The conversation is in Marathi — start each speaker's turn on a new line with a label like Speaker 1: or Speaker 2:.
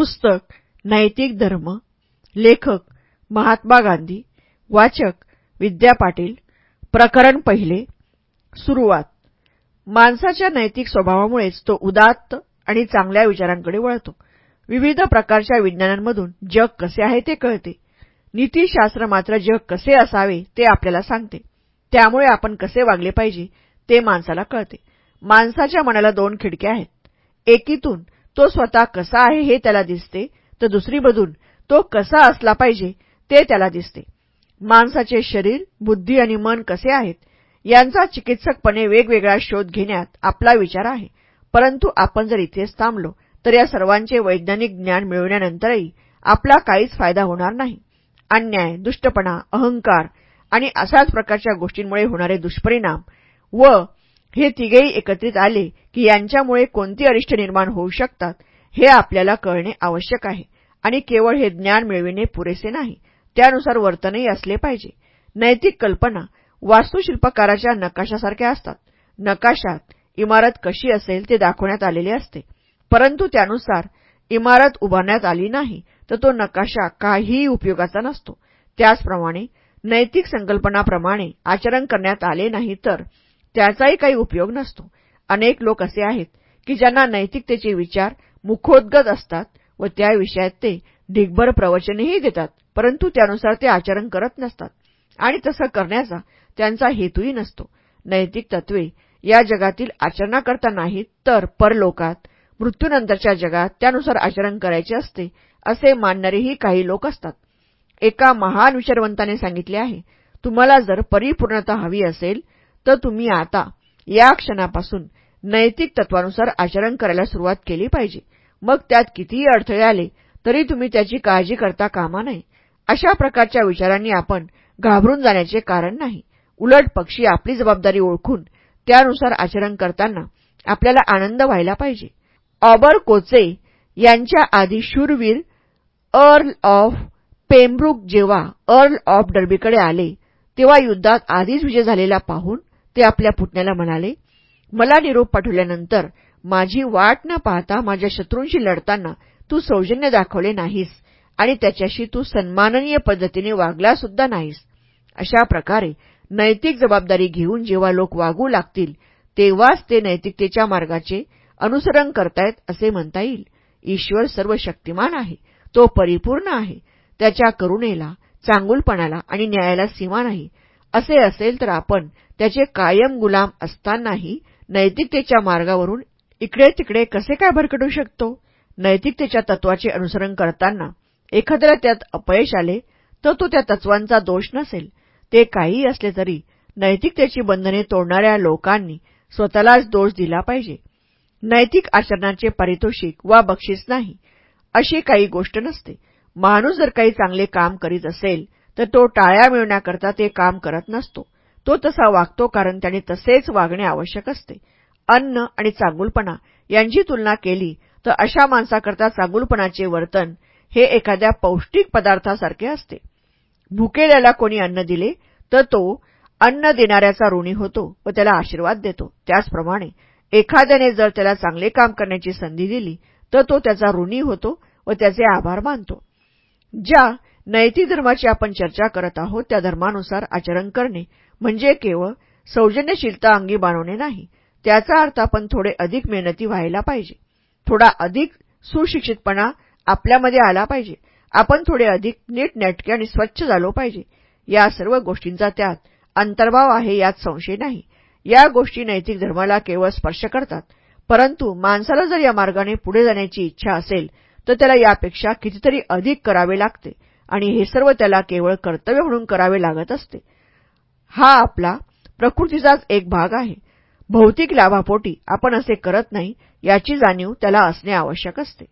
Speaker 1: पुस्तक नैतिक धर्म लेखक महात्मा गांधी वाचक विद्या पाटील प्रकरण पहिले सुरुवात. माणसाच्या नैतिक स्वभावामुळेच तो उदात्त आणि चांगल्या विचारांकडे वळतो. विविध प्रकारच्या विज्ञानांमधून जग कसे आहे ते कळते. नीतीशास्त्र मात्र जग कसे असावे ते आपल्याला सांगते. त्यामुळे आपण कसे वागले पाहिजे ते माणसाला कळते. माणसाच्या मनाला दोन खिडक्या आहेत. एकीतून तो स्वतः कसा आहे हे त्याला दिसते तर दुसरीमधून तो कसा असला पाहिजे ते त्याला दिसते. माणसाचे शरीर बुद्धी आणि मन कसे आहेत यांचा चिकित्सकपणे वेगवेगळा शोध घेण्यात आपला विचार आहे. परंतु आपण जर इथेच थांबलो तर या सर्वांचे वैज्ञानिक ज्ञान मिळवण्यानंतरही आपला काहीच फायदा होणार नाही. अन्याय दुष्टपणा अहंकार आणि अशाच प्रकारच्या गोष्टींमुळे होणारे दुष्परिणाम व हे तिघेही एकत्रित आले की यांच्यामुळे कोणती अरिष्ट निर्माण होऊ शकतात हे आपल्याला कळणे आवश्यक आहे. आणि केवळ हे ज्ञान मिळविणे पुरेसे नाही त्यानुसार वर्तनही असले पाहिजे. नैतिक कल्पना वास्तुशिल्पकाराच्या नकाशासारख्या असतात. नकाशात इमारत कशी असेल ते दाखवण्यात आलेले असते. परंतु त्यानुसार इमारत उभारण्यात आली नाही तर तो नकाशा काहीही उपयोगाचा नसतो. त्याचप्रमाणे नैतिक संकल्पनाप्रमाणे आचरण करण्यात आले नाही तर त्याचाही काही उपयोग नसतो. अनेक लोक असे आहेत की ज्यांना नैतिकतेचे विचार मुखोद्गत असतात व त्या विषयात ते ढिगभर प्रवचनेही देतात परंतु त्यानुसार ते आचरण करत नसतात. आणि तसं करण्याचा त्यांचा हेतूही नसतो. नैतिक तत्वे या जगातील आचरणाकरता नाहीत तर परलोकात मृत्यूनंतरच्या जगात त्यानुसार आचरण करायचे असते असे मानणारेही काही लोक असतात. एका महान विचारवंताने सांगितले आहे तुम्हाला जर परिपूर्णता हवी असेल तर तुम्ही आता या क्षणापासून नैतिक तत्वानुसार आचरण करायला सुरुवात केली पाहिजे. मग त्यात कितीही अडथळे आले तरी तुम्ही त्याची काळजी करता कामा नये. अशा प्रकारच्या विचारांनी आपण घाबरून जाण्याचे कारण नाही. उलट पक्षी आपली जबाबदारी ओळखून त्यानुसार आचरण करताना आपल्याला आनंद व्हायला पाहिजे. ऑबर कोचे यांच्या आधी शूरवीर अर्ल ऑफ पेमब्रुक जेव्हा अर्ल ऑफ डर्बीकडे आले तेव्हा युद्धात आधीच विजय झालेला पाहून ते आपल्या पुतण्याला म्हणाले मला निरोप पाठवल्यानंतर माझी वाट न पाहता माझ्या शत्रूंशी लढताना तू सौजन्य दाखवले नाहीस आणि त्याच्याशी तू सन्माननीय पद्धतीने वागला सुद्धा नाहीस. अशा प्रकारे नैतिक जबाबदारी घेऊन जेव्हा लोक वागू लागतील तेव्हाच ते नैतिकतेच्या मार्गाचे अनुसरण करतायत असे म्हणता येईल. ईश्वर सर्व शक्तिमान आहे. तो परिपूर्ण आहे. त्याच्या करुणेला चांगुलपणाला आणि न्यायाला सीमा नाही. असे असेल तर आपण त्याचे कायम गुलाम असतानाही नैतिकतेच्या मार्गावरून इकडे तिकडे कसे काय भरकटू शकतो? नैतिकतेच्या तत्वाचे अनुसरण करताना एखाद्याला त्यात अपयश आले तर तो त्या तत्वांचा दोष नसेल. ते काहीही असले तरी नैतिकतेची बंधने तोडणाऱ्या लोकांनी स्वतःलाच दोष दिला पाहिजे. नैतिक आचरणाचे पारितोषिक वा बक्षीस नाही अशी काही गोष्ट नसते. माणूस जर काही चांगले काम करीत असेल तर तो टाळ्या मिळवण्याकरता ते काम करत नसतो. तो तसा वागतो कारण त्याने तसेच वागणे आवश्यक असते. अन्न आणि चांगुलपणा यांची तुलना केली तर अशा माणसाकरता चांगुलपणाचे वर्तन हे एखाद्या पौष्टिक पदार्थासारखे असते. भुकेल्याला कोणी अन्न दिले तर तो अन्न देणाऱ्याचा ऋणी होतो व त्याला आशीर्वाद देतो. त्याचप्रमाणे एखाद्याने जर त्याला चांगले काम करण्याची संधी दिली तर तो त्याचा ऋणी होतो व त्याचे आभार मानतो. ज्या नैतिक धर्माची आपण चर्चा करत आहोत त्या धर्मानुसार आचरण करणे म्हणजे केवळ सौजन्यशीलता अंगी बाणवणे नाही. त्याचा अर्थ आपण थोडे अधिक मेहनती व्हायला पाहिजे. थोडा अधिक सुशिक्षितपणा आपल्यामध्ये आला पाहिजे. आपण थोडे अधिक नीटनेटके आणि स्वच्छ झालो पाहिजे. या सर्व गोष्टींचा त्यात अंतर्भाव आहे यात संशय नाही. या गोष्टी नैतिक धर्माला केवळ स्पर्श करतात. परंतु माणसाला जर या मार्गाने पुढे जाण्याची इच्छा असेल तर त्याला यापेक्षा कितीतरी अधिक करावे लागते. आणि हे सर्व त्याला केवळ कर्तव्य म्हणून करावे लागत असते. हा आपला प्रकृतीचाच एक भाग आहे. भौतिक लाभापोटी आपण असे करत नाही याची जाणीव त्याला असणे आवश्यक असते.